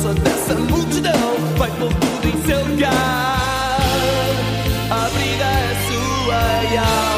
força dessa multidão vai pôr tudo em seu lugar. A vida é sua e a